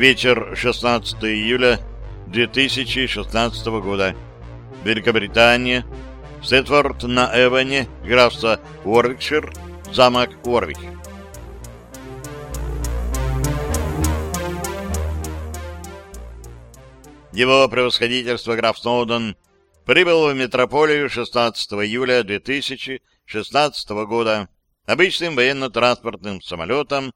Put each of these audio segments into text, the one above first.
Вечер 16 июля 2016 года. Великобритания. Сетфорд на Эване, графство Уорвикшир, замок Уорвик. Его превосходительство граф Сноуден прибыл в метрополию 16 июля 2016 года обычным военно-транспортным самолетом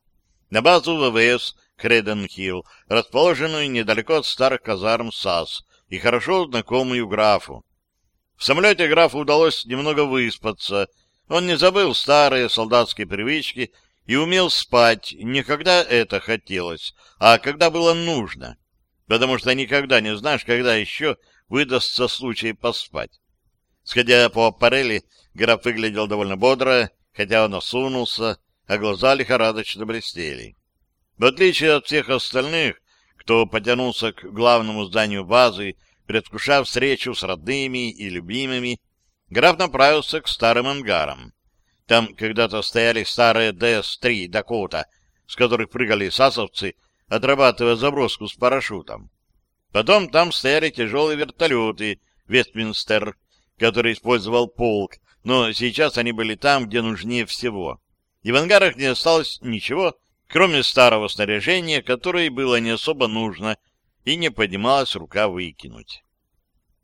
на базу ВВС Креденхилл, расположенную недалеко от старых казарм САС и хорошо знакомую графу. В самолете графу удалось немного выспаться. Он не забыл старые солдатские привычки и умел спать не когда это хотелось, а когда было нужно, потому что никогда не знаешь, когда еще выдастся случай поспать. Сходя по аппарели, граф выглядел довольно бодро, хотя он осунулся, а глаза лихорадочно блестели. В отличие от всех остальных, кто потянулся к главному зданию базы, предвкушая встречу с родными и любимыми, граф направился к старым ангарам. Там когда-то стояли старые ДС-3 «Дакота», с которых прыгали сасовцы, отрабатывая заброску с парашютом. Потом там стояли тяжелые вертолеты «Вестминстер», который использовал полк, но сейчас они были там, где нужнее всего. И в ангарах не осталось ничего, кроме старого снаряжения, которое было не особо нужно, и не поднималась рука выкинуть.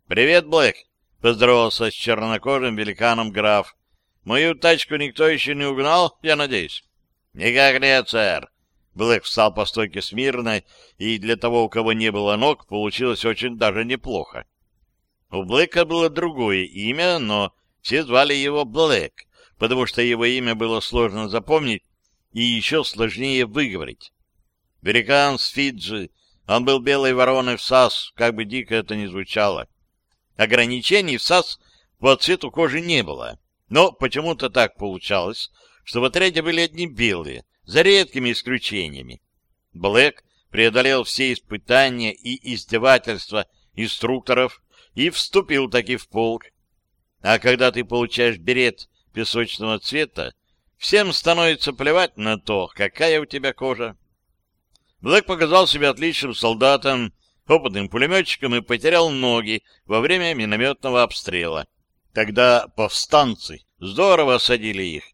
«Привет, Блэк!» — поздоровался с чернокожим великаном граф. «Мою тачку никто еще не угнал, я надеюсь?» «Никак нет, сэр!» Блэк встал по стойке смирно, и для того, у кого не было ног, получилось очень даже неплохо. У Блэка было другое имя, но все звали его Блэк, потому что его имя было сложно запомнить, и еще сложнее выговорить. Великан с Фиджи, он был белой вороной в САС, как бы дико это ни звучало. Ограничений в САС по цвету кожи не было, но почему-то так получалось, что в отряде были одни белые, за редкими исключениями. Блэк преодолел все испытания и издевательства инструкторов и вступил таки в полк. А когда ты получаешь берет песочного цвета, Всем становится плевать на то, какая у тебя кожа. Блэк показал себя отличным солдатом, опытным пулеметчиком и потерял ноги во время минометного обстрела. Тогда повстанцы здорово осадили их.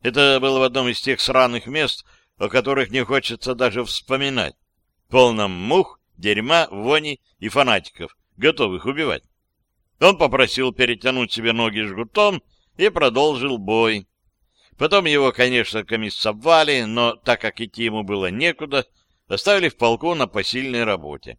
Это было в одном из тех сраных мест, о которых не хочется даже вспоминать. Полном мух, дерьма, вони и фанатиков, готовых убивать. Он попросил перетянуть себе ноги жгутом и продолжил бой. Потом его, конечно, комиссовали, но так как идти ему было некуда, оставили в полку на посильной работе.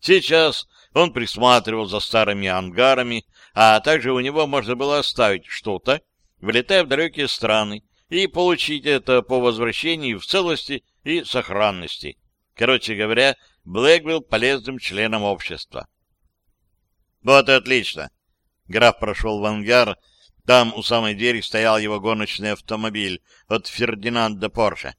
Сейчас он присматривал за старыми ангарами, а также у него можно было оставить что-то, влетая в далекие страны, и получить это по возвращении в целости и сохранности. Короче говоря, Блэк был полезным членом общества. «Вот и отлично!» Граф прошел в ангар, там у самой двери стоял его гоночный автомобиль от Фердинанда Порше.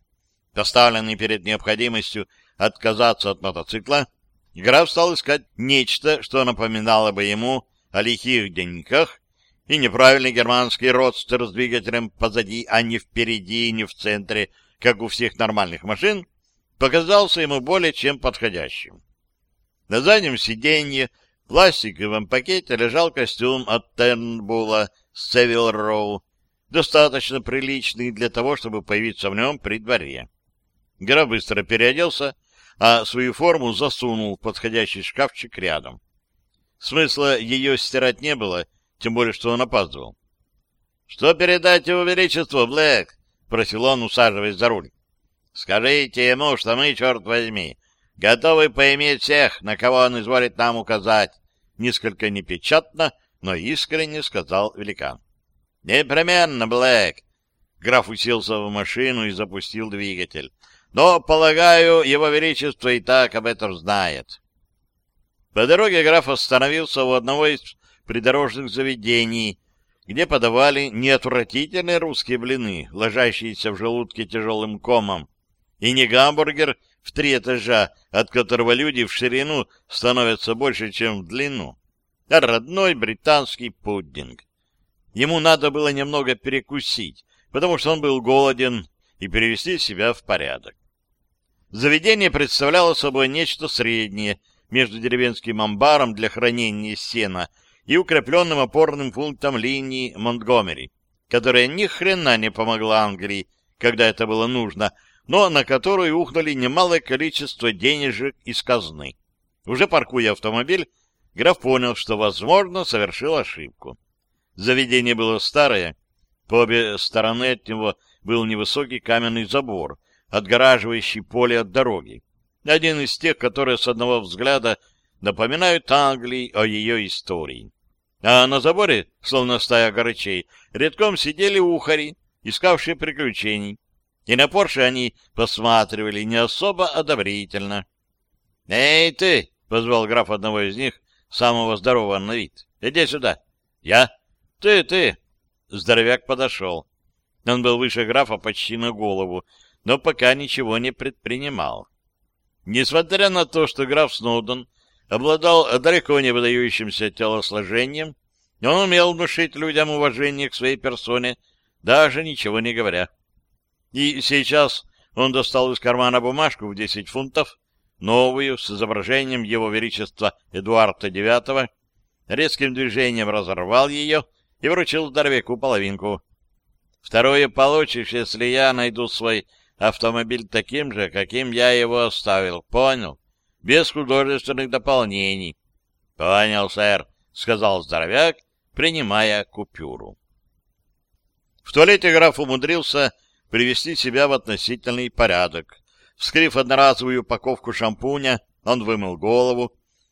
Поставленный перед необходимостью отказаться от мотоцикла, граф стал искать нечто, что напоминало бы ему о лихих деньках и неправильный германский родстер с двигателем позади, а не впереди, и не в центре, как у всех нормальных машин, показался ему более чем подходящим. На заднем сиденье в пластиковом пакете лежал костюм от Тернбула Севил Роу, достаточно приличный для того, чтобы появиться в нем при дворе. Гера быстро переоделся, а свою форму засунул в подходящий шкафчик рядом. Смысла ее стирать не было, тем более, что он опаздывал. — Что передать его величеству, Блэк? — просил он, усаживаясь за руль. — Скажите ему, что мы, черт возьми, готовы поиметь всех, на кого он изволит нам указать. Несколько непечатно но искренне сказал великан. «Непременно, Блэк!» Граф уселся в машину и запустил двигатель. «Но, полагаю, его величество и так об этом знает». По дороге граф остановился у одного из придорожных заведений, где подавали неотвратительные русские блины, ложащиеся в желудке тяжелым комом, и не гамбургер в три этажа, от которого люди в ширину становятся больше, чем в длину родной британский пудинг. Ему надо было немного перекусить, потому что он был голоден, и перевести себя в порядок. Заведение представляло собой нечто среднее между деревенским амбаром для хранения сена и укрепленным опорным пунктом линии Монтгомери, которая ни хрена не помогла Англии, когда это было нужно, но на которую ухнули немалое количество денежек из казны. Уже паркуя автомобиль, граф понял, что, возможно, совершил ошибку. Заведение было старое, по обе стороны от него был невысокий каменный забор, отгораживающий поле от дороги. Один из тех, которые с одного взгляда напоминают Англии о ее истории. А на заборе, словно стая горычей, редком сидели ухари, искавшие приключений. И на Порше они посматривали не особо одобрительно. «Эй ты!» — позвал граф одного из них, самого здорового на вид. Иди сюда. Я? Ты, ты. Здоровяк подошел. Он был выше графа почти на голову, но пока ничего не предпринимал. Несмотря на то, что граф Сноуден обладал далеко не выдающимся телосложением, он умел внушить людям уважение к своей персоне, даже ничего не говоря. И сейчас он достал из кармана бумажку в 10 фунтов, новую с изображением его величества Эдуарда IX, резким движением разорвал ее и вручил здоровяку половинку. Второе получишь, если я найду свой автомобиль таким же, каким я его оставил. Понял? Без художественных дополнений. Понял, сэр, — сказал здоровяк, принимая купюру. В туалете граф умудрился привести себя в относительный порядок. Вскрыв одноразовую упаковку шампуня, он вымыл голову,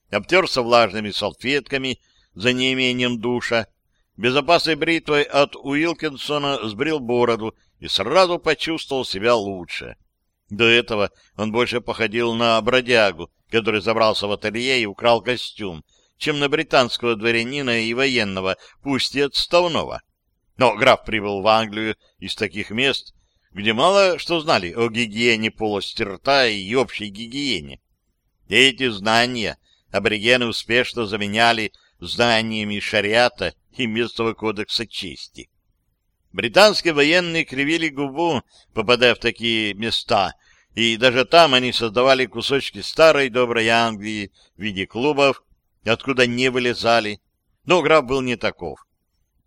обтерся влажными салфетками за неимением душа, безопасной бритвой от Уилкинсона сбрил бороду и сразу почувствовал себя лучше. До этого он больше походил на бродягу, который забрался в ателье и украл костюм, чем на британского дворянина и военного, пусть и отставного. Но граф прибыл в Англию из таких мест, где мало что знали о гигиене полости рта и общей гигиене. Эти знания аборигены успешно заменяли знаниями шариата и местного кодекса чести. Британские военные кривили губу, попадая в такие места, и даже там они создавали кусочки старой доброй Англии в виде клубов, откуда не вылезали. Но граф был не таков.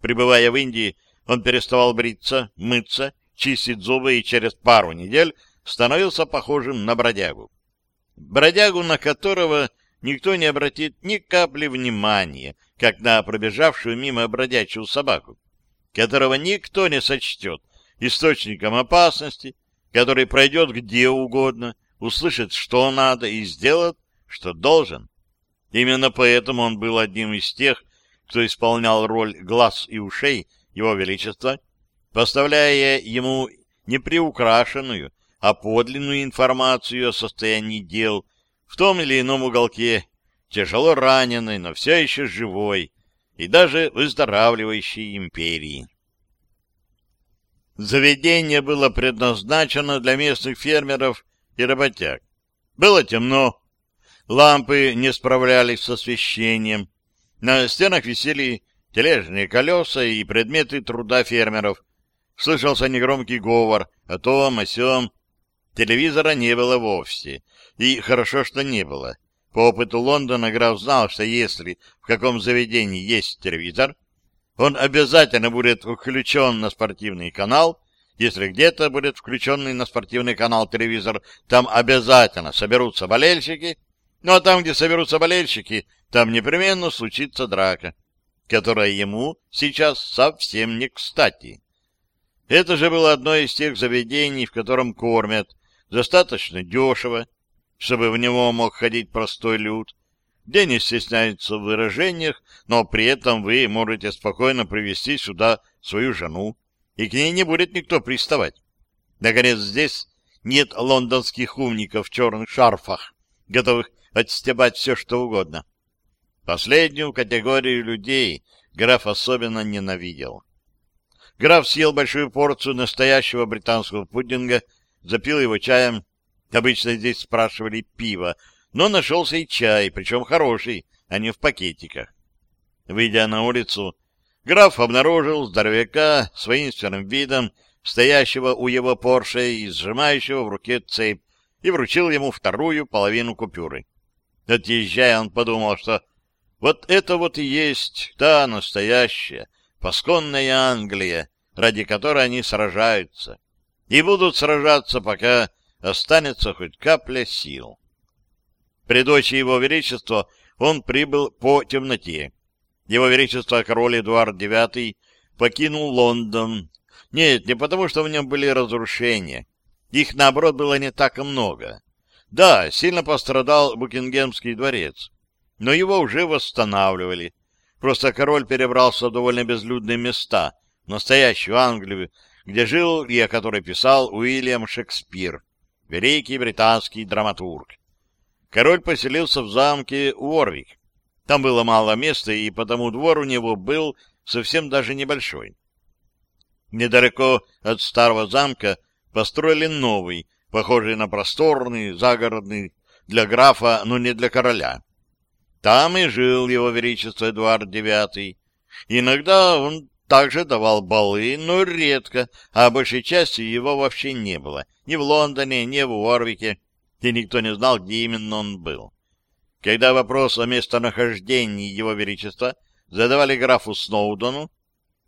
Прибывая в Индии, он переставал бриться, мыться чистит зубы и через пару недель становился похожим на бродягу. Бродягу, на которого никто не обратит ни капли внимания, как на пробежавшую мимо бродячую собаку, которого никто не сочтет источником опасности, который пройдет где угодно, услышит, что надо, и сделает, что должен. Именно поэтому он был одним из тех, кто исполнял роль глаз и ушей его величества поставляя ему не приукрашенную, а подлинную информацию о состоянии дел в том или ином уголке, тяжело раненый, но все еще живой и даже выздоравливающей империи. Заведение было предназначено для местных фермеров и работяг. Было темно, лампы не справлялись с освещением, на стенах висели тележные колеса и предметы труда фермеров, Слышался негромкий говор о том, о сём. Телевизора не было вовсе. И хорошо, что не было. По опыту Лондона граф знал, что если в каком заведении есть телевизор, он обязательно будет включен на спортивный канал. Если где-то будет включенный на спортивный канал телевизор, там обязательно соберутся болельщики. Ну а там, где соберутся болельщики, там непременно случится драка, которая ему сейчас совсем не кстати. Это же было одно из тех заведений, в котором кормят достаточно дешево, чтобы в него мог ходить простой люд, где не стесняются в выражениях, но при этом вы можете спокойно привести сюда свою жену, и к ней не будет никто приставать. Наконец, здесь нет лондонских умников в черных шарфах, готовых отстебать все, что угодно. Последнюю категорию людей граф особенно ненавидел. Граф съел большую порцию настоящего британского пудинга, запил его чаем. Обычно здесь спрашивали пиво, но нашелся и чай, причем хороший, а не в пакетиках. Выйдя на улицу, граф обнаружил здоровяка с воинственным видом, стоящего у его Порше и сжимающего в руке цепь, и вручил ему вторую половину купюры. Отъезжая, он подумал, что вот это вот и есть та настоящая — Пасконная Англия, ради которой они сражаются, и будут сражаться, пока останется хоть капля сил. При дочи его величества он прибыл по темноте. Его величество король Эдуард IX покинул Лондон. Нет, не потому, что в нем были разрушения. Их, наоборот, было не так много. Да, сильно пострадал Букингемский дворец, но его уже восстанавливали. Просто король перебрался в довольно безлюдные места, в настоящую Англию, где жил и о которой писал Уильям Шекспир, великий британский драматург. Король поселился в замке Уорвик. Там было мало места, и потому двор у него был совсем даже небольшой. Недалеко от старого замка построили новый, похожий на просторный, загородный, для графа, но не для короля. Там и жил его величество Эдуард IX. Иногда он также давал балы, но редко, а большей части его вообще не было. Ни в Лондоне, ни в Уорвике, и никто не знал, где именно он был. Когда вопрос о местонахождении его величества задавали графу Сноудону,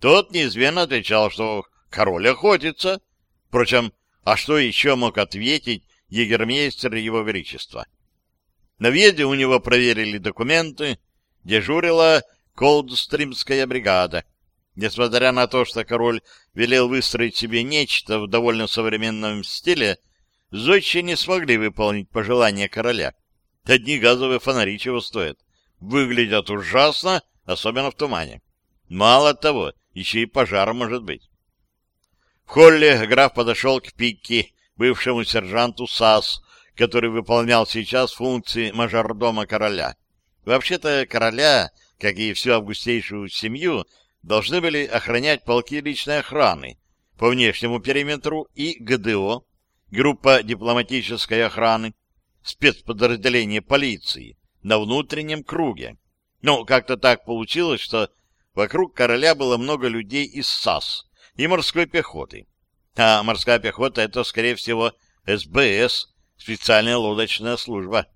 тот неизменно отвечал, что король охотится. Впрочем, а что еще мог ответить егермейстер его величества? На въезде у него проверили документы, дежурила Колдстримская бригада. Несмотря на то, что король велел выстроить себе нечто в довольно современном стиле, зодчи не смогли выполнить пожелания короля. Одни газовые фонари чего стоят. Выглядят ужасно, особенно в тумане. Мало того, еще и пожар может быть. В холле граф подошел к Пикки, бывшему сержанту САС, который выполнял сейчас функции мажордома короля. Вообще-то короля, как и всю августейшую семью, должны были охранять полки личной охраны по внешнему периметру и ГДО, группа дипломатической охраны, спецподразделение полиции на внутреннем круге. Но как-то так получилось, что вокруг короля было много людей из САС и морской пехоты. А морская пехота — это, скорее всего, СБС, специальная лодочная служба.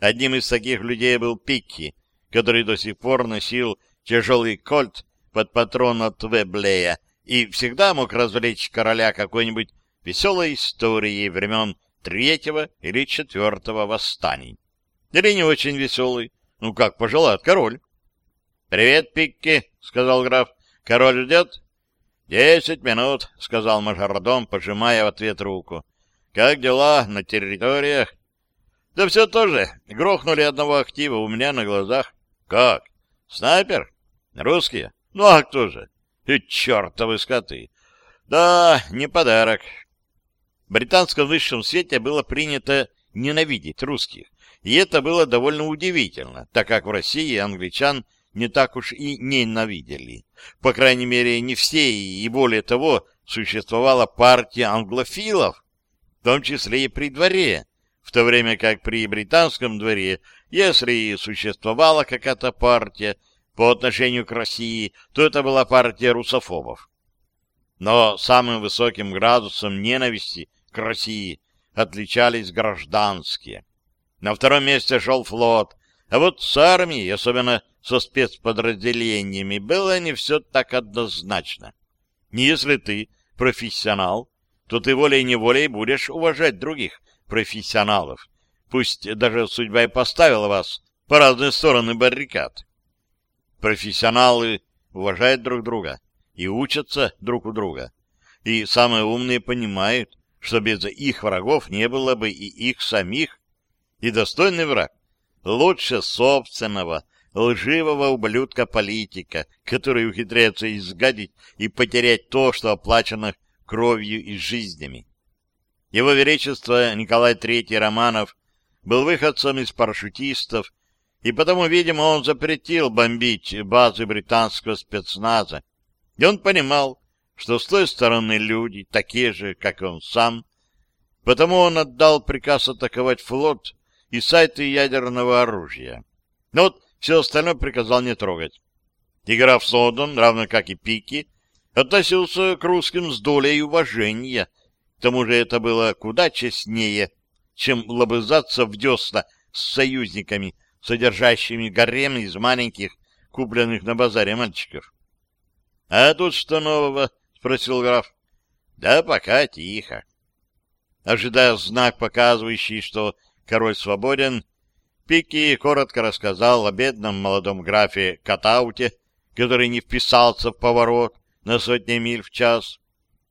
Одним из таких людей был Пикки, который до сих пор носил тяжелый кольт под патрон от Веблея и всегда мог развлечь короля какой-нибудь веселой историей времен третьего или четвертого восстаний. Или не очень веселый, ну как пожелает король. — Привет, Пикки, — сказал граф. — Король ждет? — Десять минут, — сказал мажордом, пожимая в ответ руку. Как дела на территориях? Да все тоже. Грохнули одного актива у меня на глазах. Как? Снайпер? Русские? Ну а кто же? И чертовы скоты. Да, не подарок. В британском высшем свете было принято ненавидеть русских. И это было довольно удивительно, так как в России англичан не так уж и ненавидели. По крайней мере, не все, и более того, существовала партия англофилов, в том числе и при дворе, в то время как при британском дворе, если и существовала какая-то партия по отношению к России, то это была партия русофобов. Но самым высоким градусом ненависти к России отличались гражданские. На втором месте шел флот, а вот с армией, особенно со спецподразделениями, было не все так однозначно. Не если ты профессионал, то ты волей-неволей будешь уважать других профессионалов. Пусть даже судьба и поставила вас по разные стороны баррикад. Профессионалы уважают друг друга и учатся друг у друга. И самые умные понимают, что без их врагов не было бы и их самих. И достойный враг лучше собственного, лживого ублюдка-политика, который ухитряется изгадить и потерять то, что оплачено кровью и жизнями. Его Величество Николай III Романов был выходцем из парашютистов, и потому, видимо, он запретил бомбить базы британского спецназа. И он понимал, что с той стороны люди, такие же, как он сам, потому он отдал приказ атаковать флот и сайты ядерного оружия. Но вот все остальное приказал не трогать. Игра в Содон, равно как и пики, относился к русским с долей уважения. К тому же это было куда честнее, чем лобызаться в десна с союзниками, содержащими гарем из маленьких, купленных на базаре мальчиков. — А тут что нового? — спросил граф. — Да пока тихо. Ожидая знак, показывающий, что король свободен, Пики коротко рассказал о бедном молодом графе Катауте, который не вписался в поворот, на сотни миль в час.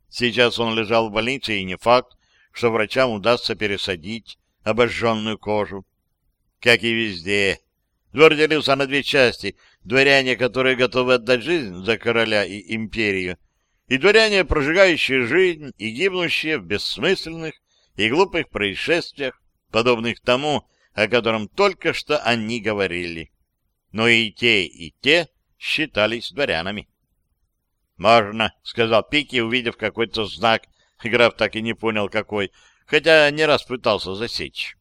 Сейчас он лежал в больнице, и не факт, что врачам удастся пересадить обожженную кожу. Как и везде. Двор делился на две части. Дворяне, которые готовы отдать жизнь за короля и империю, и дворяне, прожигающие жизнь и гибнущие в бессмысленных и глупых происшествиях, подобных тому, о котором только что они говорили. Но и те, и те считались дворянами. «Можно», — сказал Пики, увидев какой-то знак. Граф так и не понял, какой, хотя не раз пытался засечь.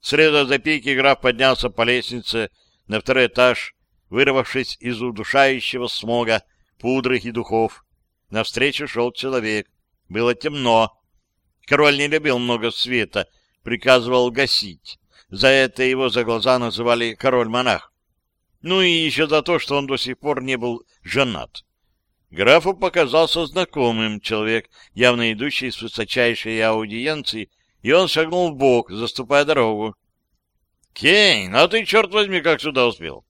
Средом за Пики граф поднялся по лестнице на второй этаж, вырвавшись из удушающего смога, пудры и духов. Навстречу шел человек. Было темно. Король не любил много света, приказывал гасить. За это его за глаза называли король-монах. Ну и еще за то, что он до сих пор не был женат. Графу показался знакомым человек, явно идущий с высочайшей аудиенции, и он шагнул в бок, заступая дорогу. «Кейн, а ты, черт возьми, как сюда успел?»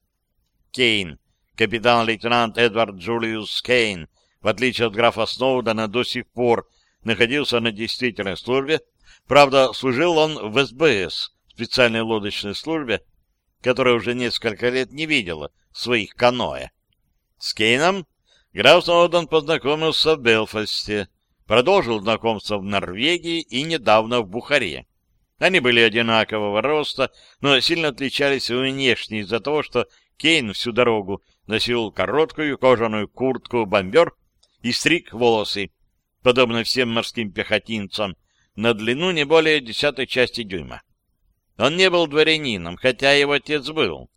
«Кейн, капитан-лейтенант Эдвард Джулиус Кейн, в отличие от графа Сноудена, до сих пор находился на действительной службе. Правда, служил он в СБС, специальной лодочной службе, которая уже несколько лет не видела своих каноэ. С Кейном граф Сноуден познакомился в Белфасте, продолжил знакомство в Норвегии и недавно в Бухаре. Они были одинакового роста, но сильно отличались внешне из-за того, что Кейн всю дорогу носил короткую кожаную куртку-бомбер и стриг волосы, подобно всем морским пехотинцам, на длину не более десятой части дюйма. Он не был дворянином, хотя его отец был.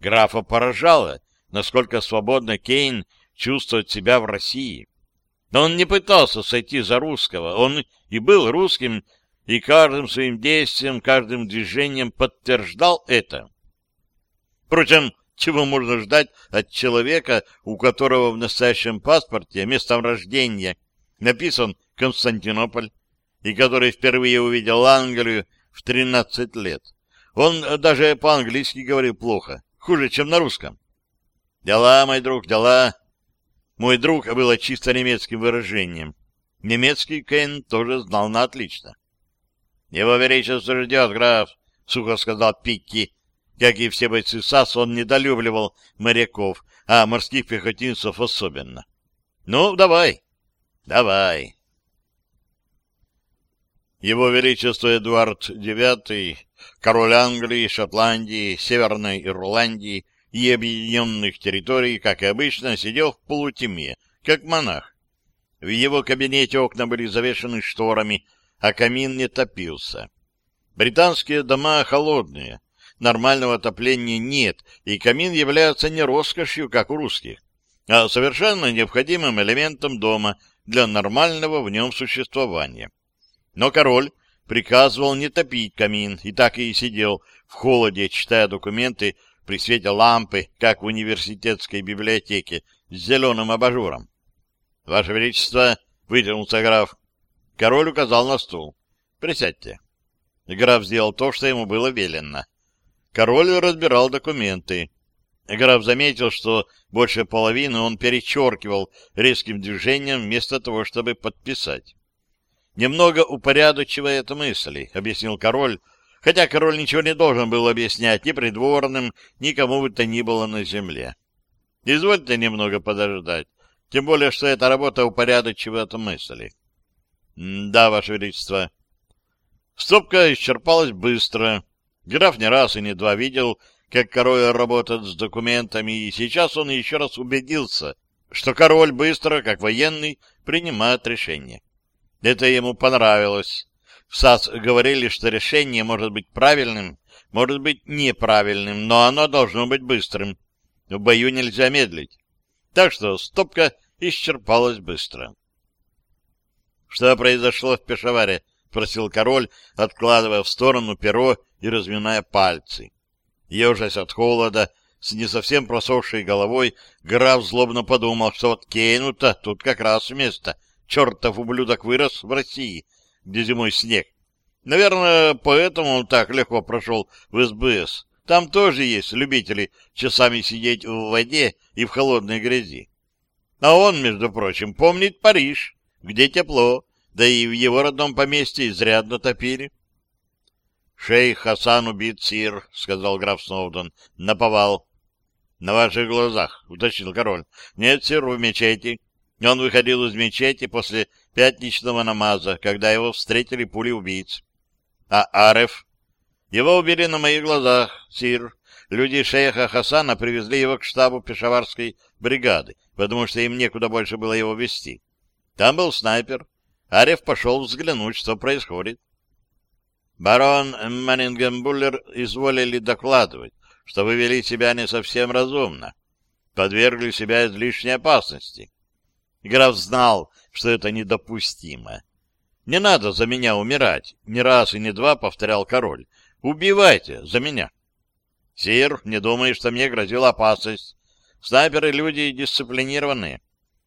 Графа поражало, насколько свободно Кейн чувствовать себя в России. Но он не пытался сойти за русского, он и был русским, и каждым своим действием, каждым движением подтверждал это. Впрочем, чего можно ждать от человека, у которого в настоящем паспорте местом рождения написан Константинополь, и который впервые увидел Англию в 13 лет. Он даже по-английски говорил плохо, хуже, чем на русском. «Дела, мой друг, дела. Мой друг было чисто немецким выражением. Немецкий Кен тоже знал на отлично. — Его величество ждет, граф, — сухо сказал Пикки. Как и все бойцы САС, он недолюбливал моряков, а морских пехотинцев особенно. — Ну, давай, давай. Его Величество Эдуард IX, король Англии, Шотландии, Северной Ирландии — и объединенных территорий, как и обычно, сидел в полутеме, как монах. В его кабинете окна были завешены шторами, а камин не топился. Британские дома холодные, нормального отопления нет, и камин является не роскошью, как у русских, а совершенно необходимым элементом дома для нормального в нем существования. Но король приказывал не топить камин, и так и сидел в холоде, читая документы при свете лампы, как в университетской библиотеке, с зеленым абажуром. — Ваше Величество, — вытянулся граф. Король указал на стул. — Присядьте. Граф сделал то, что ему было велено. Король разбирал документы. Граф заметил, что больше половины он перечеркивал резким движением вместо того, чтобы подписать. «Немного упорядочивая это мысли», — объяснил король, — хотя король ничего не должен был объяснять ни придворным, ни кому бы то ни было на земле. Извольте немного подождать, тем более, что эта работа упорядочивает мысли. — Да, Ваше Величество. Стопка исчерпалась быстро. Граф не раз и не два видел, как король работает с документами, и сейчас он еще раз убедился, что король быстро, как военный, принимает решение. Это ему понравилось. В САС говорили, что решение может быть правильным, может быть неправильным, но оно должно быть быстрым. В бою нельзя медлить. Так что стопка исчерпалась быстро. «Что произошло в Пешаваре?» — просил король, откладывая в сторону перо и разминая пальцы. Ежась от холода, с не совсем просохшей головой, граф злобно подумал, что вот Кейну-то тут как раз место. Чертов ублюдок вырос в России, где зимой снег. Наверное, поэтому он так легко прошел в СБС. Там тоже есть любители часами сидеть в воде и в холодной грязи. А он, между прочим, помнит Париж, где тепло, да и в его родном поместье изрядно топили. — Шейх Хасан убит, сир, — сказал граф Сноуден, — наповал. — На ваших глазах, — уточнил король. — Нет, сир, в мечети. Он выходил из мечети после пятничного намаза, когда его встретили пули убийц. А Ареф? Его убили на моих глазах, Сир. Люди шейха Хасана привезли его к штабу пешаварской бригады, потому что им некуда больше было его вести. Там был снайпер. Ареф пошел взглянуть, что происходит. Барон Маннингенбуллер изволили докладывать, что вы вели себя не совсем разумно, подвергли себя излишней опасности. Граф знал, что это недопустимо. «Не надо за меня умирать!» — не раз и не два повторял король. «Убивайте за меня!» «Сир, не думай, что мне грозила опасность. Снайперы — люди дисциплинированные.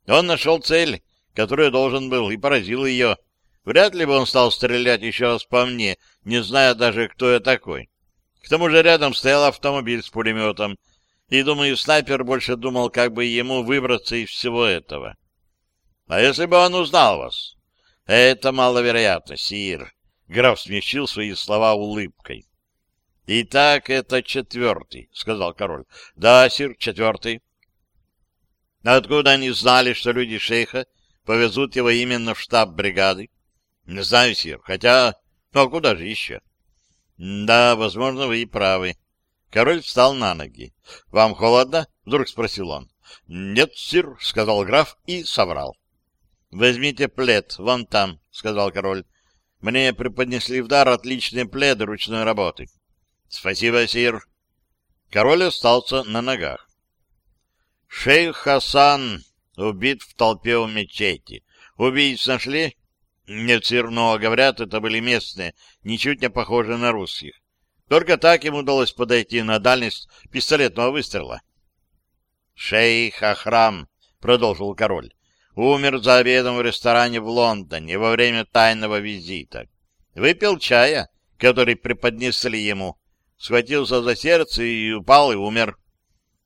Он нашел цель, которую должен был, и поразил ее. Вряд ли бы он стал стрелять еще раз по мне, не зная даже, кто я такой. К тому же рядом стоял автомобиль с пулеметом, и, думаю, снайпер больше думал, как бы ему выбраться из всего этого». А если бы он узнал вас? Это маловероятно, Сир. Граф смягчил свои слова улыбкой. «Итак, это четвертый», — сказал король. «Да, сир, четвертый». Откуда они знали, что люди шейха повезут его именно в штаб бригады? Не знаю, сир, хотя... Ну, а куда же еще? Да, возможно, вы и правы. Король встал на ноги. «Вам холодно?» — вдруг спросил он. «Нет, сир», — сказал граф и соврал. «Возьмите плед, вон там», — сказал король. «Мне преподнесли в дар отличный плед ручной работы». «Спасибо, сир». Король остался на ногах. «Шейх Хасан убит в толпе у мечети. Убийц нашли?» «Нет, сир, но, говорят, это были местные, ничуть не похожие на русских. Только так им удалось подойти на дальность пистолетного выстрела». «Шейх Ахрам», — продолжил король, Умер за обедом в ресторане в Лондоне во время тайного визита. Выпил чая, который преподнесли ему, схватился за сердце и упал и умер.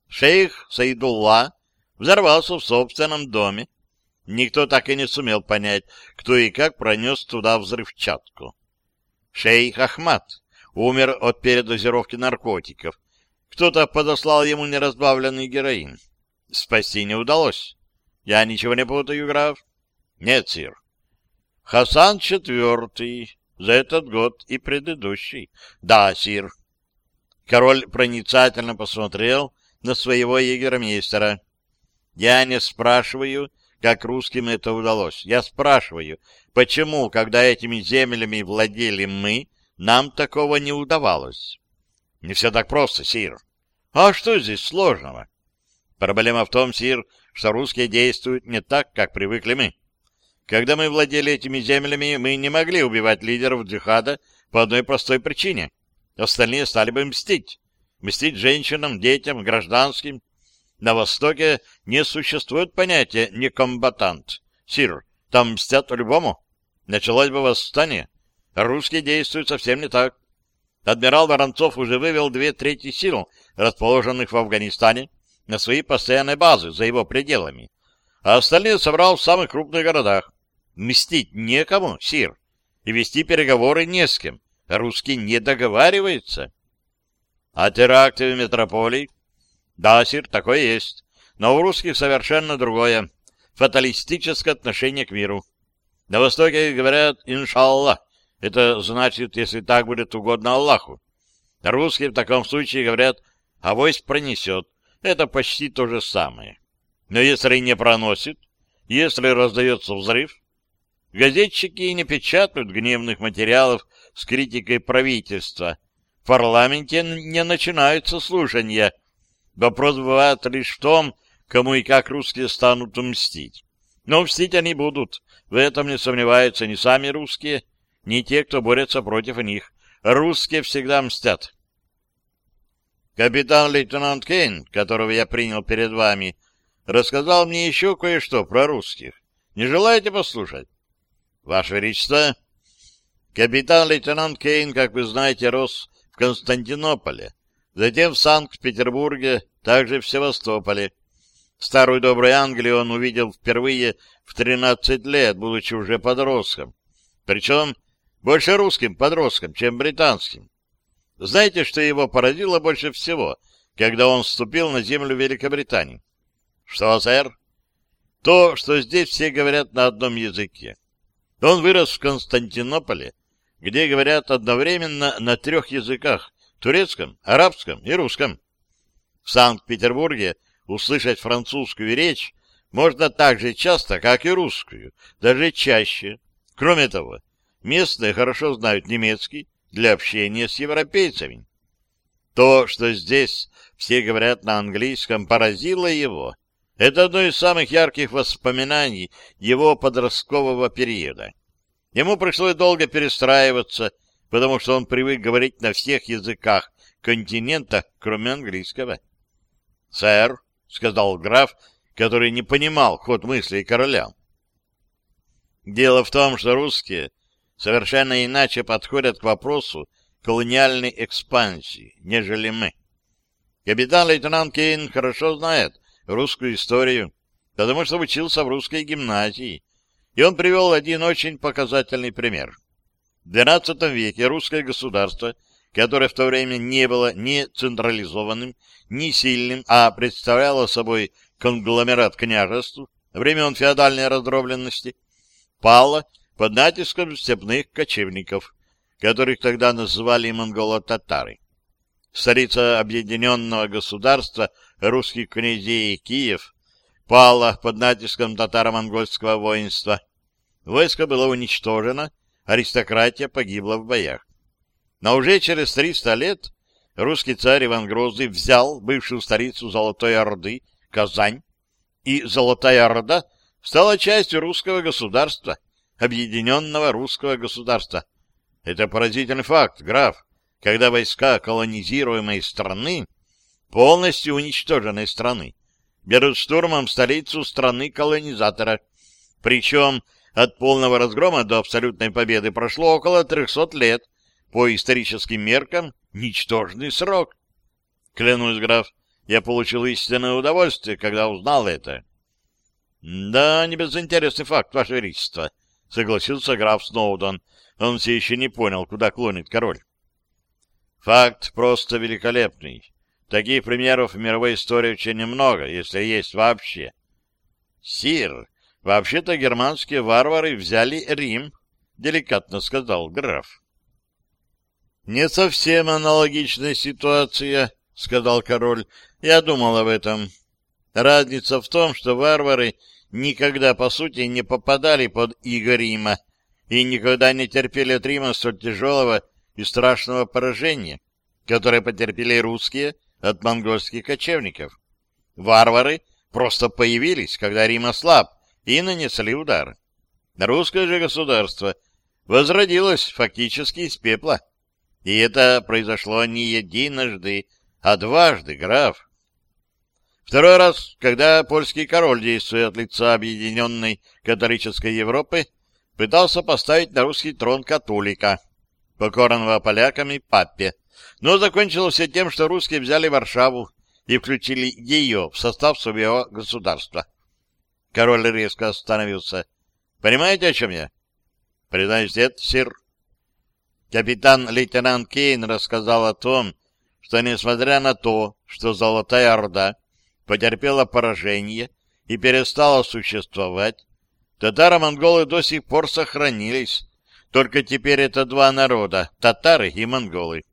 Шейх Саидулла взорвался в собственном доме. Никто так и не сумел понять, кто и как пронес туда взрывчатку. Шейх Ахмат умер от передозировки наркотиков. Кто-то подослал ему неразбавленный героин. Спасти не удалось. Я ничего не путаю, граф? Нет, сир. Хасан четвертый за этот год и предыдущий. Да, сир. Король проницательно посмотрел на своего егермейстера. Я не спрашиваю, как русским это удалось. Я спрашиваю, почему, когда этими землями владели мы, нам такого не удавалось? Не все так просто, Сир. А что здесь сложного? Проблема в том, Сир, что русские действуют не так, как привыкли мы. Когда мы владели этими землями, мы не могли убивать лидеров джихада по одной простой причине. Остальные стали бы мстить. Мстить женщинам, детям, гражданским. На Востоке не существует понятия «некомбатант». Сир, там мстят любому. Началось бы восстание. Русские действуют совсем не так. Адмирал Воронцов уже вывел две трети сил, расположенных в Афганистане, на свои постоянные базы за его пределами, а остальные собрал в самых крупных городах. Мстить некому, Сир, и вести переговоры не с кем. Русские не договариваются. А теракты в метрополии? Да, Сир, такое есть. Но у русских совершенно другое. Фаталистическое отношение к миру. На Востоке говорят «иншаллах». Это значит, если так будет угодно Аллаху. Русские в таком случае говорят «авось пронесет». Это почти то же самое. Но если не проносит, если раздается взрыв, газетчики не печатают гневных материалов с критикой правительства. В парламенте не начинаются слушания. Вопрос бывает лишь в том, кому и как русские станут мстить. Но мстить они будут. В этом не сомневаются ни сами русские, ни те, кто борется против них. Русские всегда мстят. Капитан-лейтенант Кейн, которого я принял перед вами, рассказал мне еще кое-что про русских. Не желаете послушать? Ваше Величество, капитан-лейтенант Кейн, как вы знаете, рос в Константинополе, затем в Санкт-Петербурге, также в Севастополе. Старую добрую Англию он увидел впервые в 13 лет, будучи уже подростком. Причем больше русским подростком, чем британским. Знаете, что его поразило больше всего, когда он вступил на землю Великобритании? Что, сэр? То, что здесь все говорят на одном языке. Он вырос в Константинополе, где говорят одновременно на трех языках — турецком, арабском и русском. В Санкт-Петербурге услышать французскую речь можно так же часто, как и русскую, даже чаще. Кроме того, местные хорошо знают немецкий, для общения с европейцами. То, что здесь все говорят на английском, поразило его. Это одно из самых ярких воспоминаний его подросткового периода. Ему пришлось долго перестраиваться, потому что он привык говорить на всех языках континента, кроме английского. «Сэр», — сказал граф, который не понимал ход мыслей короля. Дело в том, что русские — совершенно иначе подходят к вопросу колониальной экспансии, нежели мы. Капитан-лейтенант Кейн хорошо знает русскую историю, потому что учился в русской гимназии, и он привел один очень показательный пример. В XII веке русское государство, которое в то время не было ни централизованным, ни сильным, а представляло собой конгломерат княжеств, времен феодальной раздробленности, пало под натиском степных кочевников, которых тогда называли монголо-татары. Столица объединенного государства русских князей Киев пала под натиском татаро-монгольского воинства. Войско было уничтожено, аристократия погибла в боях. Но уже через 300 лет русский царь Иван Грозный взял бывшую столицу Золотой Орды, Казань, и Золотая Орда стала частью русского государства, объединенного русского государства. Это поразительный факт, граф, когда войска колонизируемой страны, полностью уничтоженной страны, берут штурмом столицу страны-колонизатора. Причем от полного разгрома до абсолютной победы прошло около 300 лет, по историческим меркам ничтожный срок. Клянусь, граф, я получил истинное удовольствие, когда узнал это. Да, не безинтересный факт, Ваше Величество, —— согласился граф Сноудон. Он все еще не понял, куда клонит король. Факт просто великолепный. Таких примеров в мировой истории очень немного, если есть вообще. Сир, вообще-то германские варвары взяли Рим, деликатно сказал граф. Не совсем аналогичная ситуация, сказал король. Я думал об этом. Разница в том, что варвары никогда, по сути, не попадали под иго Рима и никогда не терпели от Рима столь тяжелого и страшного поражения, которое потерпели русские от монгольских кочевников. Варвары просто появились, когда Рим ослаб, и нанесли удар. Русское же государство возродилось фактически из пепла. И это произошло не единожды, а дважды, граф. Второй раз, когда польский король, действуя от лица Объединенной католической Европы, пытался поставить на русский трон католика, покоренного поляками папе, но закончилось все тем, что русские взяли Варшаву и включили ее в состав своего государства. Король резко остановился. «Понимаете, о чем я?» «Признаюсь, нет, сир». Капитан-лейтенант Кейн рассказал о том, что, несмотря на то, что Золотая Орда потерпела поражение и перестала существовать, татаро-монголы до сих пор сохранились, только теперь это два народа — татары и монголы.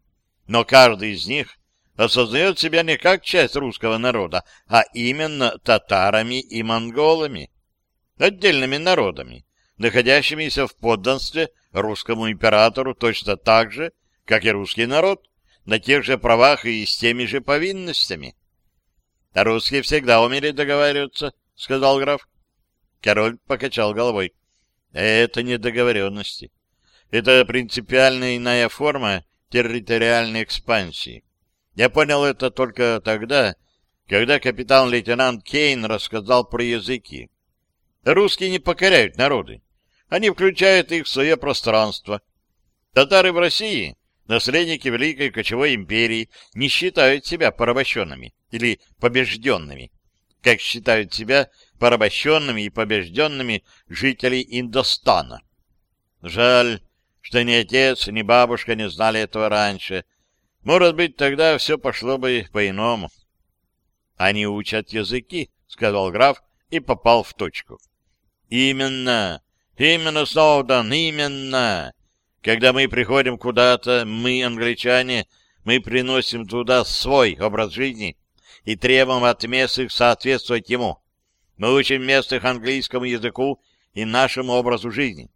Но каждый из них осознает себя не как часть русского народа, а именно татарами и монголами, отдельными народами, находящимися в подданстве русскому императору точно так же, как и русский народ, на тех же правах и с теми же повинностями. А русские всегда умели договариваться, — сказал граф. Король покачал головой. Это не договоренности. Это принципиальная иная форма территориальной экспансии. Я понял это только тогда, когда капитан-лейтенант Кейн рассказал про языки. Русские не покоряют народы. Они включают их в свое пространство. Татары в России Наследники Великой Кочевой Империи не считают себя порабощенными или побежденными, как считают себя порабощенными и побежденными жителей Индостана. Жаль, что ни отец, ни бабушка не знали этого раньше. Может быть, тогда все пошло бы по-иному. — Они учат языки, — сказал граф и попал в точку. — Именно, именно, Сноуден, именно! Когда мы приходим куда-то, мы, англичане, мы приносим туда свой образ жизни и требуем от местных соответствовать ему. Мы учим местных английскому языку и нашему образу жизни.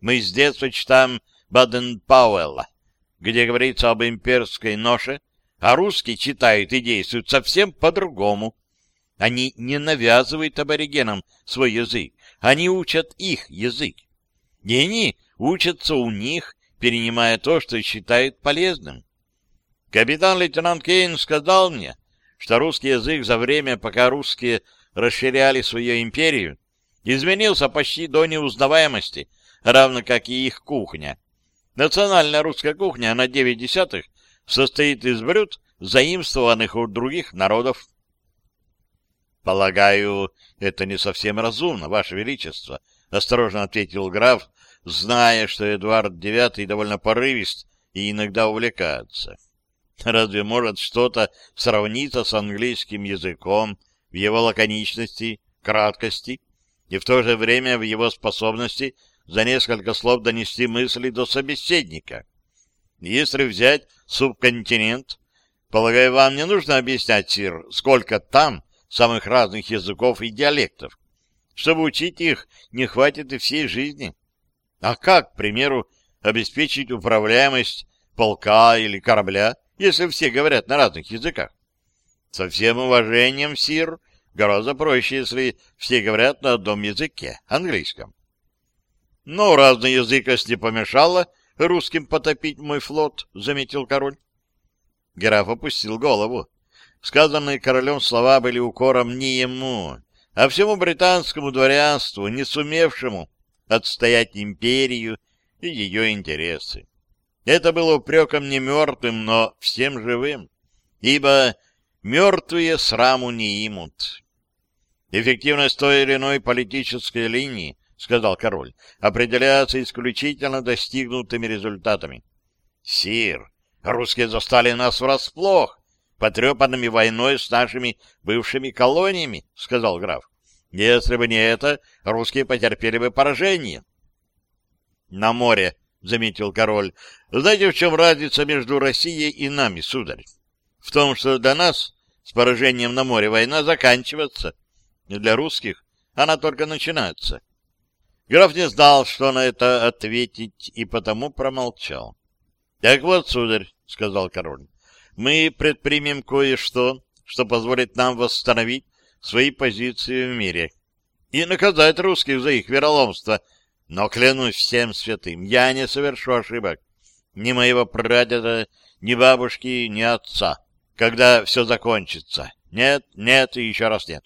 Мы с детства читаем Баден-Пауэлла, где говорится об имперской ноше, а русские читают и действуют совсем по-другому. Они не навязывают аборигенам свой язык, они учат их язык. И они учатся у них, перенимая то, что считают полезным. Капитан-лейтенант Кейн сказал мне, что русский язык за время, пока русские расширяли свою империю, изменился почти до неузнаваемости, равно как и их кухня. Национальная русская кухня на 9 десятых состоит из блюд, заимствованных у других народов. Полагаю, это не совсем разумно, Ваше Величество, — осторожно ответил граф, зная, что Эдуард IX довольно порывист и иногда увлекается. Разве может что-то сравниться с английским языком в его лаконичности, краткости и в то же время в его способности за несколько слов донести мысли до собеседника? Если взять субконтинент, полагаю, вам не нужно объяснять, Сир, сколько там самых разных языков и диалектов. Чтобы учить их, не хватит и всей жизни. — а как, к примеру, обеспечить управляемость полка или корабля, если все говорят на разных языках? Со всем уважением, Сир, гораздо проще, если все говорят на одном языке, английском. Ну, Но разная языкость не помешала русским потопить мой флот, заметил король. Граф опустил голову. Сказанные королем слова были укором не ему, а всему британскому дворянству, не сумевшему отстоять империю и ее интересы. Это было упреком не мертвым, но всем живым, ибо мертвые сраму не имут. Эффективность той или иной политической линии, сказал король, определяется исключительно достигнутыми результатами. Сир, русские застали нас врасплох, потрепанными войной с нашими бывшими колониями, сказал граф. Если бы не это, русские потерпели бы поражение. — На море, — заметил король. — Знаете, в чем разница между Россией и нами, сударь? В том, что для нас с поражением на море война заканчивается, для русских она только начинается. Граф не знал, что на это ответить, и потому промолчал. — Так вот, сударь, — сказал король, — мы предпримем кое-что, что позволит нам восстановить свои позиции в мире и наказать русских за их вероломство. Но клянусь всем святым, я не совершу ошибок ни моего прадеда, ни бабушки, ни отца, когда все закончится. Нет, нет и еще раз нет.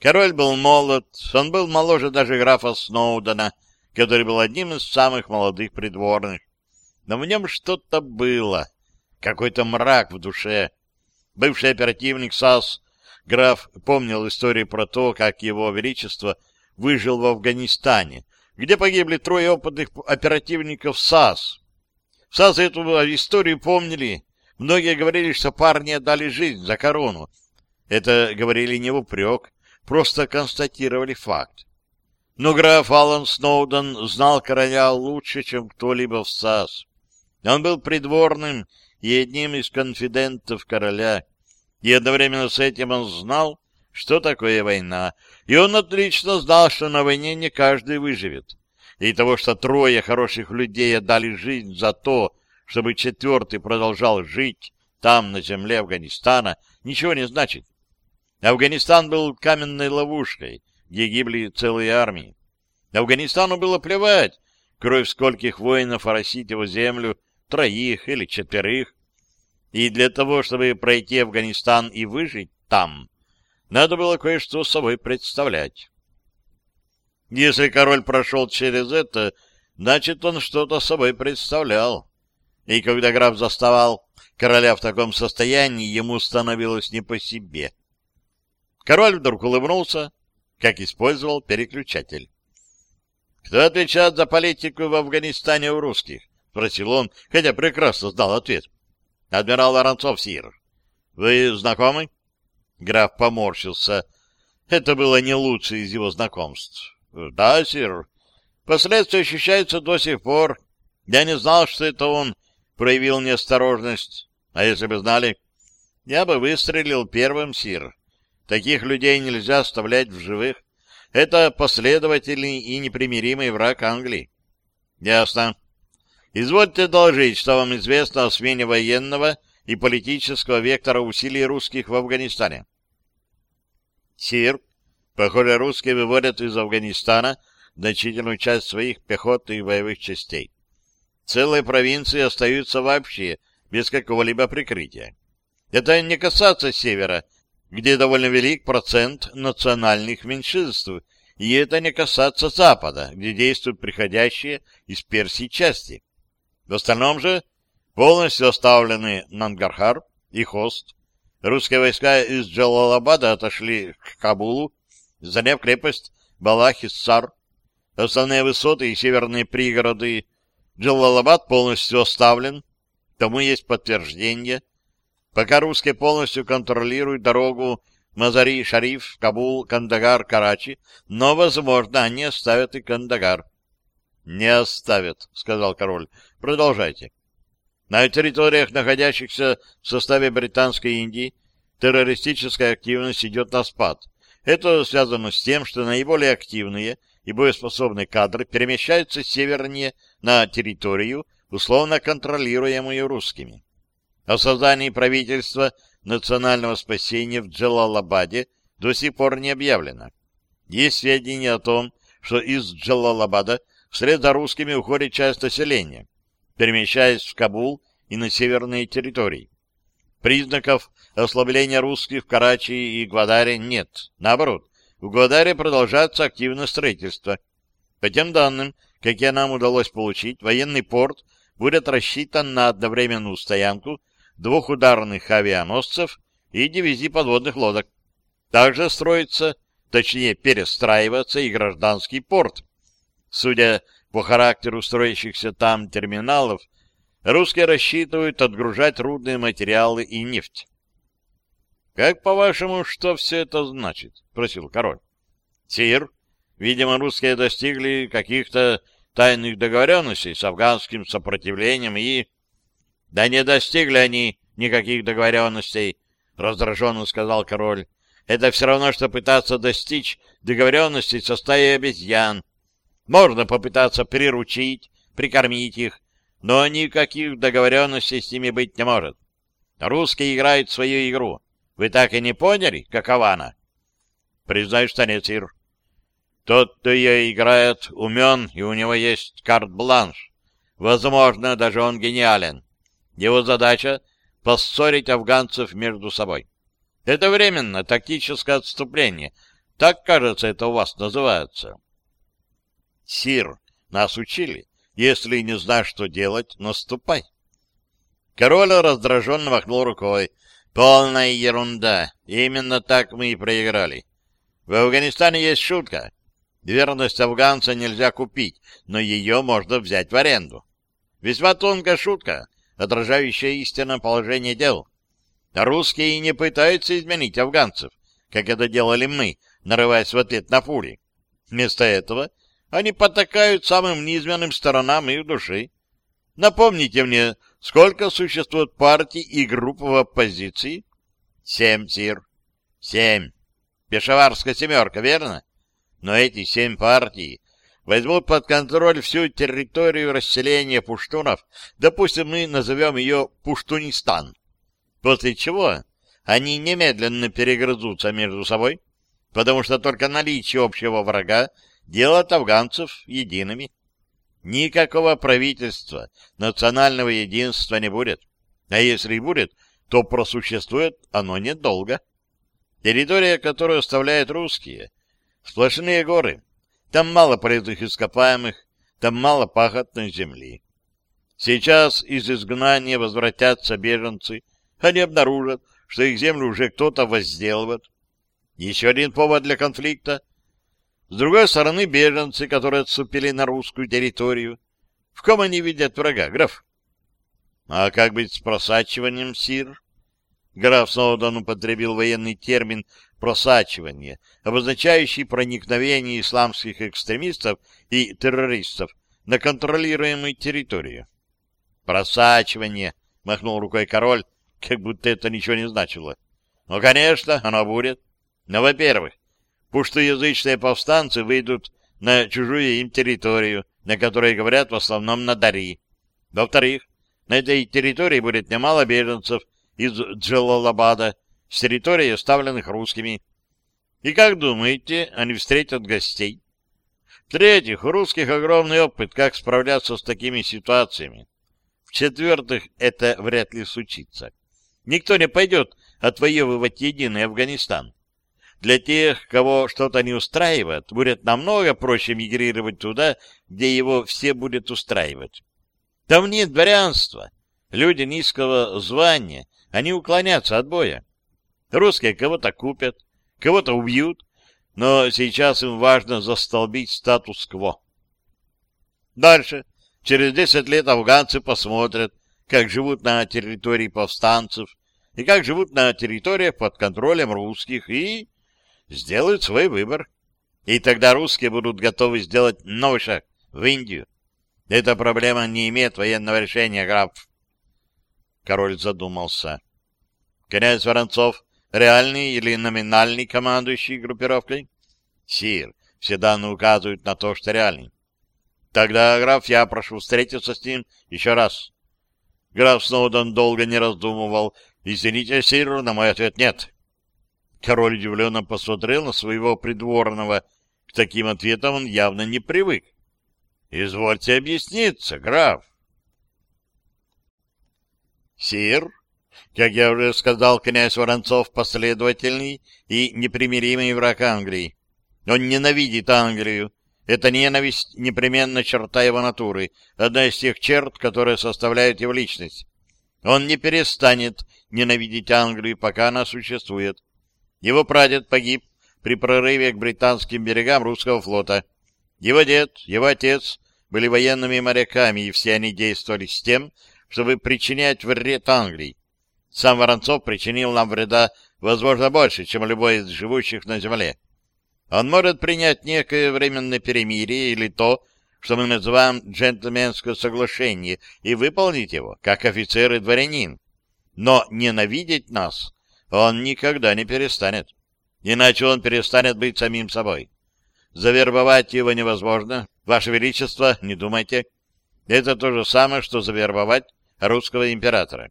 Король был молод, он был моложе даже графа Сноудена, который был одним из самых молодых придворных. Но в нем что-то было, какой-то мрак в душе. Бывший оперативник САС Граф помнил истории про то, как его величество выжил в Афганистане, где погибли трое опытных оперативников САС. В САС эту историю помнили. Многие говорили, что парни отдали жизнь за корону. Это говорили не в упрек, просто констатировали факт. Но граф Аллан Сноуден знал короля лучше, чем кто-либо в САС. Он был придворным и одним из конфидентов короля — и одновременно с этим он знал, что такое война, и он отлично знал, что на войне не каждый выживет. И того, что трое хороших людей отдали жизнь за то, чтобы четвертый продолжал жить там, на земле Афганистана, ничего не значит. Афганистан был каменной ловушкой, где гибли целые армии. Афганистану было плевать, кровь скольких воинов оросит его землю, троих или четверых, и для того, чтобы пройти Афганистан и выжить там, надо было кое-что собой представлять. Если король прошел через это, значит, он что-то собой представлял. И когда граф заставал короля в таком состоянии, ему становилось не по себе. Король вдруг улыбнулся, как использовал переключатель. «Кто отвечает за политику в Афганистане у русских?» — спросил он, хотя прекрасно знал ответ. Адмирал Воронцов, Сир. Вы знакомы? Граф поморщился. Это было не лучшее из его знакомств. Да, Сир. Последствия ощущаются до сих пор. Я не знал, что это он проявил неосторожность. А если бы знали, я бы выстрелил первым, Сир. Таких людей нельзя оставлять в живых. Это последовательный и непримиримый враг Англии. — Ясно. Извольте доложить, что вам известно о смене военного и политического вектора усилий русских в Афганистане. Сир, похоже, русские выводят из Афганистана значительную часть своих пехотных и боевых частей. Целые провинции остаются вообще без какого-либо прикрытия. Это не касается севера, где довольно велик процент национальных меньшинств, и это не касается запада, где действуют приходящие из Персии части. В остальном же полностью оставлены Нангархар и Хост. Русские войска из Джалалабада отошли к Кабулу, заняв крепость Балахиссар. Основные высоты и северные пригороды Джалалабад полностью оставлен, тому есть подтверждение. Пока русские полностью контролируют дорогу Мазари-Шариф, Кабул, Кандагар, Карачи, но, возможно, они оставят и Кандагар. Не оставят, сказал король. Продолжайте. На территориях, находящихся в составе Британской Индии, террористическая активность идет на спад. Это связано с тем, что наиболее активные и боеспособные кадры перемещаются севернее на территорию, условно контролируемую русскими. О создании правительства национального спасения в Джалалабаде до сих пор не объявлено. Есть сведения о том, что из Джалалабада вслед за русскими уходит часть населения, перемещаясь в Кабул и на северные территории. Признаков ослабления русских в Карачи и Гвадаре нет. Наоборот, в Гвадаре продолжается активное строительство. По тем данным, какие нам удалось получить, военный порт будет рассчитан на одновременную стоянку двух ударных авианосцев и дивизии подводных лодок. Также строится, точнее перестраивается и гражданский порт, Судя по характеру строящихся там терминалов, русские рассчитывают отгружать рудные материалы и нефть. «Как, по-вашему, что все это значит?» — спросил король. «Сир, видимо, русские достигли каких-то тайных договоренностей с афганским сопротивлением и...» «Да не достигли они никаких договоренностей», — раздраженно сказал король. «Это все равно, что пытаться достичь договоренностей со стаей обезьян, можно попытаться приручить, прикормить их, но никаких договоренностей с ними быть не может. Русские играют свою игру. Вы так и не поняли, какова она? Признаюсь, что нет, Сир. Тот, кто ее играет, умен, и у него есть карт-бланш. Возможно, даже он гениален. Его задача — поссорить афганцев между собой. Это временно тактическое отступление. Так, кажется, это у вас называется. Сир, нас учили. Если не знаешь, что делать, наступай. Король раздраженно махнул рукой. Полная ерунда. Именно так мы и проиграли. В Афганистане есть шутка. Верность афганца нельзя купить, но ее можно взять в аренду. Весьма тонкая шутка, отражающая истинное положение дел. Русские не пытаются изменить афганцев, как это делали мы, нарываясь в ответ на фури. Вместо этого они потакают самым низменным сторонам их души. Напомните мне, сколько существует партий и групп в оппозиции? Семь, Сир. Семь. Пешаварская семерка, верно? Но эти семь партий возьмут под контроль всю территорию расселения пуштунов, допустим, мы назовем ее Пуштунистан, после чего они немедленно перегрызутся между собой, потому что только наличие общего врага Дело афганцев едиными. Никакого правительства, национального единства не будет. А если и будет, то просуществует оно недолго. Территория, которую оставляют русские, сплошные горы. Там мало полезных ископаемых, там мало пахотной земли. Сейчас из изгнания возвратятся беженцы. Они обнаружат, что их землю уже кто-то возделывает. Еще один повод для конфликта с другой стороны, беженцы, которые отступили на русскую территорию. В ком они видят врага, граф? А как быть с просачиванием, сир? Граф Сноуден употребил военный термин «просачивание», обозначающий проникновение исламских экстремистов и террористов на контролируемую территорию. «Просачивание», — махнул рукой король, как будто это ничего не значило. «Ну, конечно, оно будет. Но, во-первых, пуштоязычные повстанцы выйдут на чужую им территорию, на которой говорят в основном на Дари. Во-вторых, на этой территории будет немало беженцев из Джалалабада, с территории, оставленных русскими. И как думаете, они встретят гостей? В-третьих, у русских огромный опыт, как справляться с такими ситуациями. В-четвертых, это вряд ли случится. Никто не пойдет отвоевывать единый Афганистан. Для тех, кого что-то не устраивает, будет намного проще мигрировать туда, где его все будет устраивать. Там нет дворянства. Люди низкого звания, они уклонятся от боя. Русские кого-то купят, кого-то убьют, но сейчас им важно застолбить статус-кво. Дальше. Через 10 лет афганцы посмотрят, как живут на территории повстанцев и как живут на территориях под контролем русских, и сделают свой выбор. И тогда русские будут готовы сделать новый шаг в Индию. Эта проблема не имеет военного решения, граф. Король задумался. Князь Воронцов реальный или номинальный командующий группировкой? Сир, все данные указывают на то, что реальный. Тогда, граф, я прошу встретиться с ним еще раз. Граф Сноуден долго не раздумывал. Извините, сир, на мой ответ нет. Король удивленно посмотрел на своего придворного. К таким ответам он явно не привык. — Извольте объясниться, граф. — Сир, как я уже сказал, князь Воронцов последовательный и непримиримый враг Англии. Он ненавидит Англию. Это ненависть непременно черта его натуры, одна из тех черт, которые составляют его личность. Он не перестанет ненавидеть Англию, пока она существует. Его прадед погиб при прорыве к британским берегам русского флота. Его дед, его отец были военными моряками, и все они действовали с тем, чтобы причинять вред Англии. Сам Воронцов причинил нам вреда, возможно, больше, чем любой из живущих на земле. Он может принять некое временное перемирие или то, что мы называем джентльменское соглашение, и выполнить его, как офицер и дворянин. Но ненавидеть нас он никогда не перестанет. Иначе он перестанет быть самим собой. Завербовать его невозможно. Ваше Величество, не думайте. Это то же самое, что завербовать русского императора.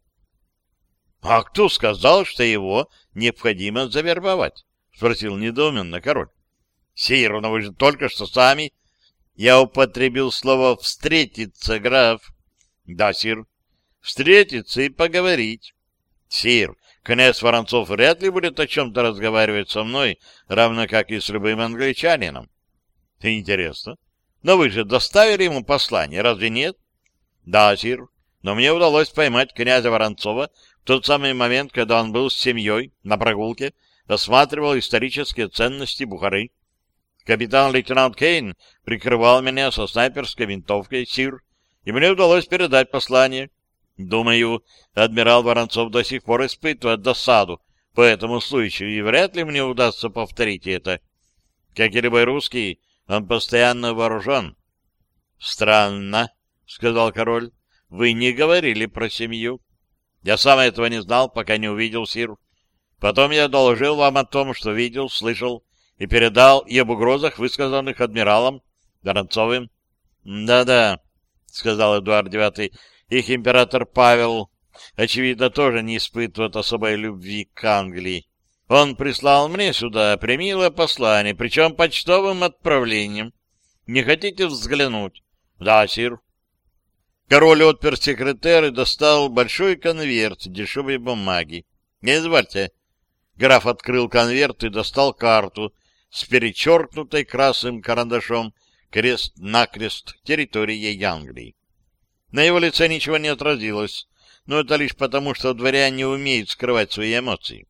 — А кто сказал, что его необходимо завербовать? — спросил недоуменно король. — Северно, вы же только что сами... — Я употребил слово «встретиться», граф. — Да, сир. — Встретиться и поговорить. — Сир, князь Воронцов вряд ли будет о чем-то разговаривать со мной, равно как и с любым англичанином. Интересно. Но вы же доставили ему послание, разве нет? Да, Сир, но мне удалось поймать князя Воронцова в тот самый момент, когда он был с семьей на прогулке, рассматривал исторические ценности Бухары. Капитан-лейтенант Кейн прикрывал меня со снайперской винтовкой, Сир, и мне удалось передать послание. Думаю, адмирал Воронцов до сих пор испытывает досаду по этому случаю, и вряд ли мне удастся повторить это. Как и любой русский, он постоянно вооружен. — Странно, — сказал король, — вы не говорили про семью. Я сам этого не знал, пока не увидел Сир. Потом я доложил вам о том, что видел, слышал и передал и об угрозах, высказанных адмиралом Воронцовым. «Да — Да-да, — сказал Эдуард Девятый, их император Павел, очевидно, тоже не испытывает особой любви к Англии. Он прислал мне сюда премилое послание, причем почтовым отправлением. Не хотите взглянуть? Да, сир. Король отпер секретарь и достал большой конверт дешевой бумаги. Не извольте. Граф открыл конверт и достал карту с перечеркнутой красным карандашом крест-накрест территории Англии. На его лице ничего не отразилось, но это лишь потому, что дворяне умеют скрывать свои эмоции.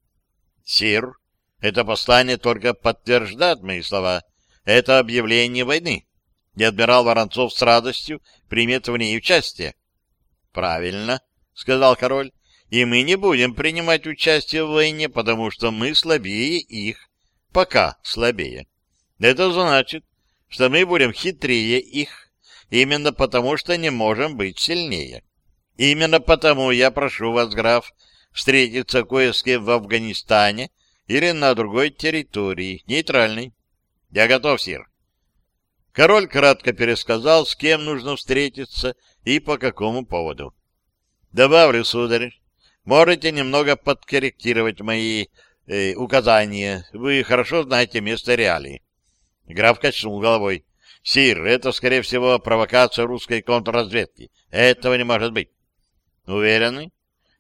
«Сир, это послание только подтверждает мои слова. Это объявление войны, и адмирал Воронцов с радостью примет в ней участие». «Правильно», — сказал король, — «и мы не будем принимать участие в войне, потому что мы слабее их, пока слабее. Это значит, что мы будем хитрее их, именно потому, что не можем быть сильнее. Именно потому я прошу вас, граф, встретиться кое с кем в Афганистане или на другой территории, нейтральной. Я готов, сир. Король кратко пересказал, с кем нужно встретиться и по какому поводу. Добавлю, сударь, можете немного подкорректировать мои э, указания. Вы хорошо знаете место реалии. Граф качнул головой. Сир, это, скорее всего, провокация русской контрразведки. Этого не может быть. Уверены?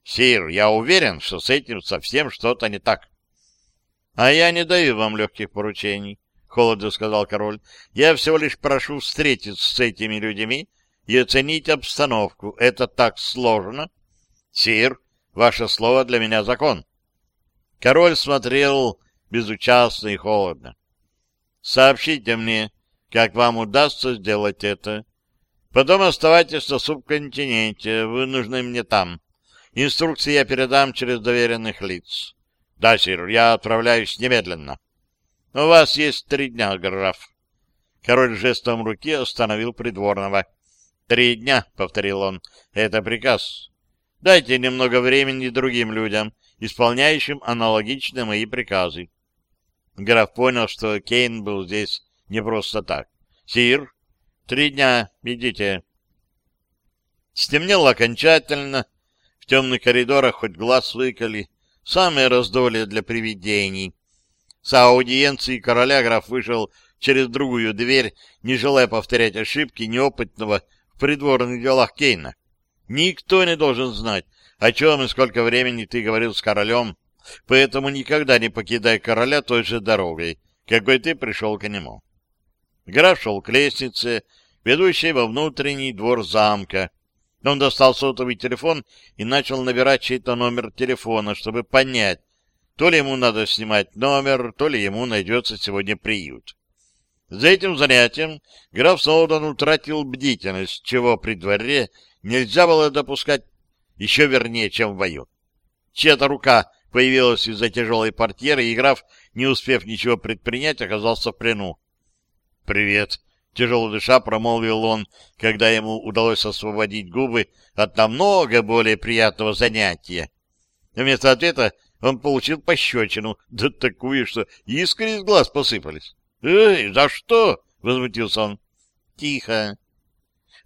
Сир, я уверен, что с этим совсем что-то не так. А я не даю вам легких поручений, — холодно сказал король. Я всего лишь прошу встретиться с этими людьми и оценить обстановку. Это так сложно. Сир, ваше слово для меня закон. Король смотрел безучастно и холодно. — Сообщите мне, — как вам удастся сделать это. Потом оставайтесь на субконтиненте, вы нужны мне там. Инструкции я передам через доверенных лиц. Да, сир, я отправляюсь немедленно. У вас есть три дня, граф. Король жестом руки остановил придворного. «Три дня», — повторил он, — «это приказ. Дайте немного времени другим людям, исполняющим аналогичные мои приказы». Граф понял, что Кейн был здесь не просто так. «Сир, три дня, идите». Стемнело окончательно, в темных коридорах хоть глаз выколи, самое раздолье для привидений. С аудиенции короля граф вышел через другую дверь, не желая повторять ошибки неопытного в придворных делах Кейна. Никто не должен знать, о чем и сколько времени ты говорил с королем, поэтому никогда не покидай короля той же дорогой, какой ты пришел к нему. Граф шел к лестнице, ведущей во внутренний двор замка. Он достал сотовый телефон и начал набирать чей-то номер телефона, чтобы понять, то ли ему надо снимать номер, то ли ему найдется сегодня приют. За этим занятием граф Солдан утратил бдительность, чего при дворе нельзя было допускать еще вернее, чем в бою. Чья-то рука появилась из-за тяжелой портьеры, и граф, не успев ничего предпринять, оказался в плену. «Привет!» — тяжело дыша промолвил он, когда ему удалось освободить губы от намного более приятного занятия. Вместо ответа он получил пощечину, да такую, что искры из глаз посыпались. «Эй, за что?» — возмутился он. «Тихо!»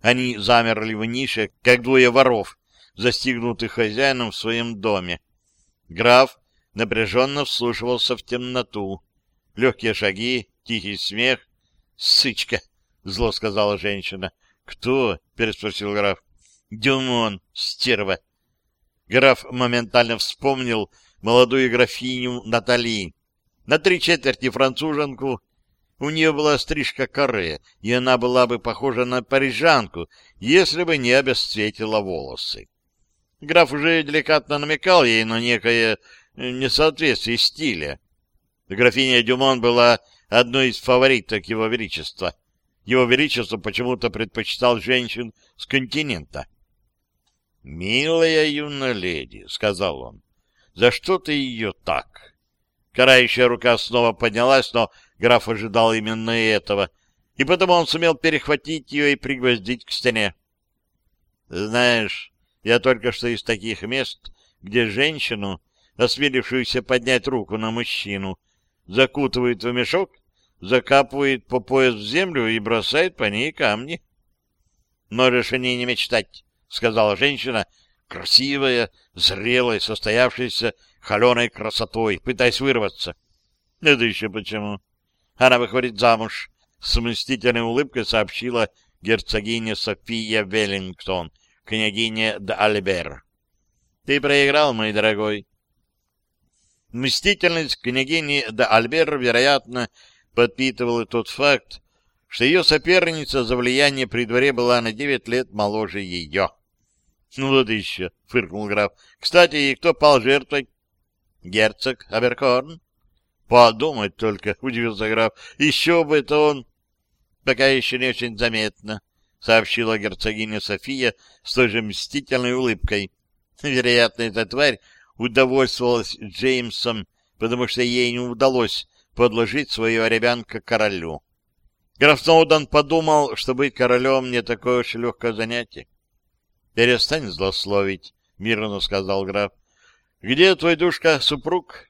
Они замерли в нише, как двое воров, застигнутых хозяином в своем доме. Граф напряженно вслушивался в темноту. Легкие шаги, тихий смех, сычка, — зло сказала женщина. — Кто? — переспросил граф. — Дюмон, стерва. Граф моментально вспомнил молодую графиню Натали. На три четверти француженку. У нее была стрижка каре, и она была бы похожа на парижанку, если бы не обесцветила волосы. Граф уже деликатно намекал ей на некое несоответствие стиля. Графиня Дюмон была одной из фавориток Его Величества. Его Величество почему-то предпочитал женщин с континента. «Милая юная леди», — сказал он, — «за что ты ее так?» Карающая рука снова поднялась, но граф ожидал именно этого, и потому он сумел перехватить ее и пригвоздить к стене. «Знаешь, я только что из таких мест, где женщину, осмелившуюся поднять руку на мужчину, закутывают в мешок закапывает по пояс в землю и бросает по ней камни. «Можешь о ней не мечтать», — сказала женщина, красивая, зрелая, состоявшаяся холеной красотой, пытаясь вырваться. «Это еще почему?» «Она выходит замуж», — с мстительной улыбкой сообщила герцогиня София Веллингтон, княгиня де Альбер. «Ты проиграл, мой дорогой». Мстительность княгини де Альбер, вероятно, — подпитывал и тот факт, что ее соперница за влияние при дворе была на девять лет моложе ее. — Ну вот еще, — фыркнул граф. — Кстати, и кто пал жертвой? — Герцог Аберкорн. — Подумать только, — удивился граф. — Еще бы это он... — Пока еще не очень заметно, — сообщила герцогиня София с той же мстительной улыбкой. Вероятно, эта тварь удовольствовалась Джеймсом, потому что ей не удалось подложить своего ребенка королю. Граф Сноуден подумал, что быть королем не такое уж легкое занятие. — Перестань злословить, — мирно сказал граф. — Где твой душка супруг?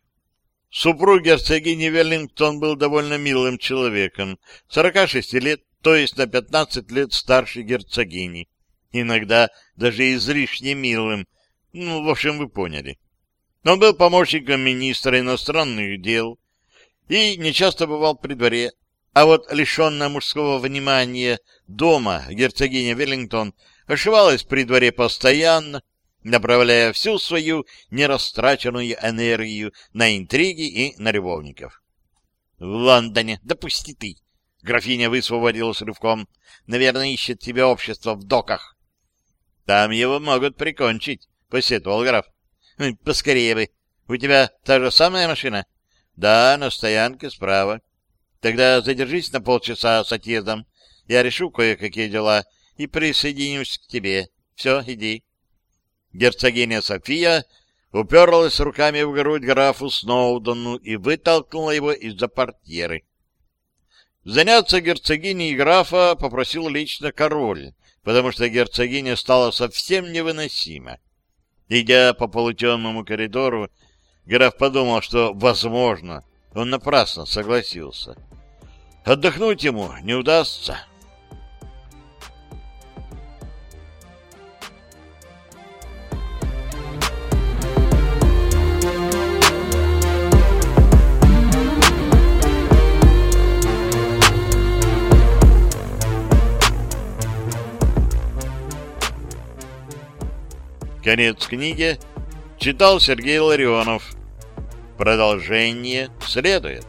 Супруг герцогини Веллингтон был довольно милым человеком, 46 лет, то есть на 15 лет старше герцогини. Иногда даже излишне милым. Ну, в общем, вы поняли. Он был помощником министра иностранных дел, и нечасто бывал при дворе, а вот лишенная мужского внимания дома герцогиня Веллингтон ошивалась при дворе постоянно, направляя всю свою нерастраченную энергию на интриги и на любовников. — В Лондоне, допусти да ты! — графиня высвободилась рывком. — Наверное, ищет тебе общество в доках. — Там его могут прикончить, — посетовал граф. — Поскорее бы. У тебя та же самая машина? Да, на стоянке справа. Тогда задержись на полчаса с отъездом. Я решу кое-какие дела и присоединюсь к тебе. Все, иди. Герцогиня София уперлась руками в грудь графу Сноудену и вытолкнула его из-за портьеры. Заняться герцогиней графа попросил лично король, потому что герцогиня стала совсем невыносима. Идя по полутемному коридору, Граф подумал, что, возможно, он напрасно согласился. Отдохнуть ему не удастся. Конец книги Читал Сергей Ларионов. Продолжение следует.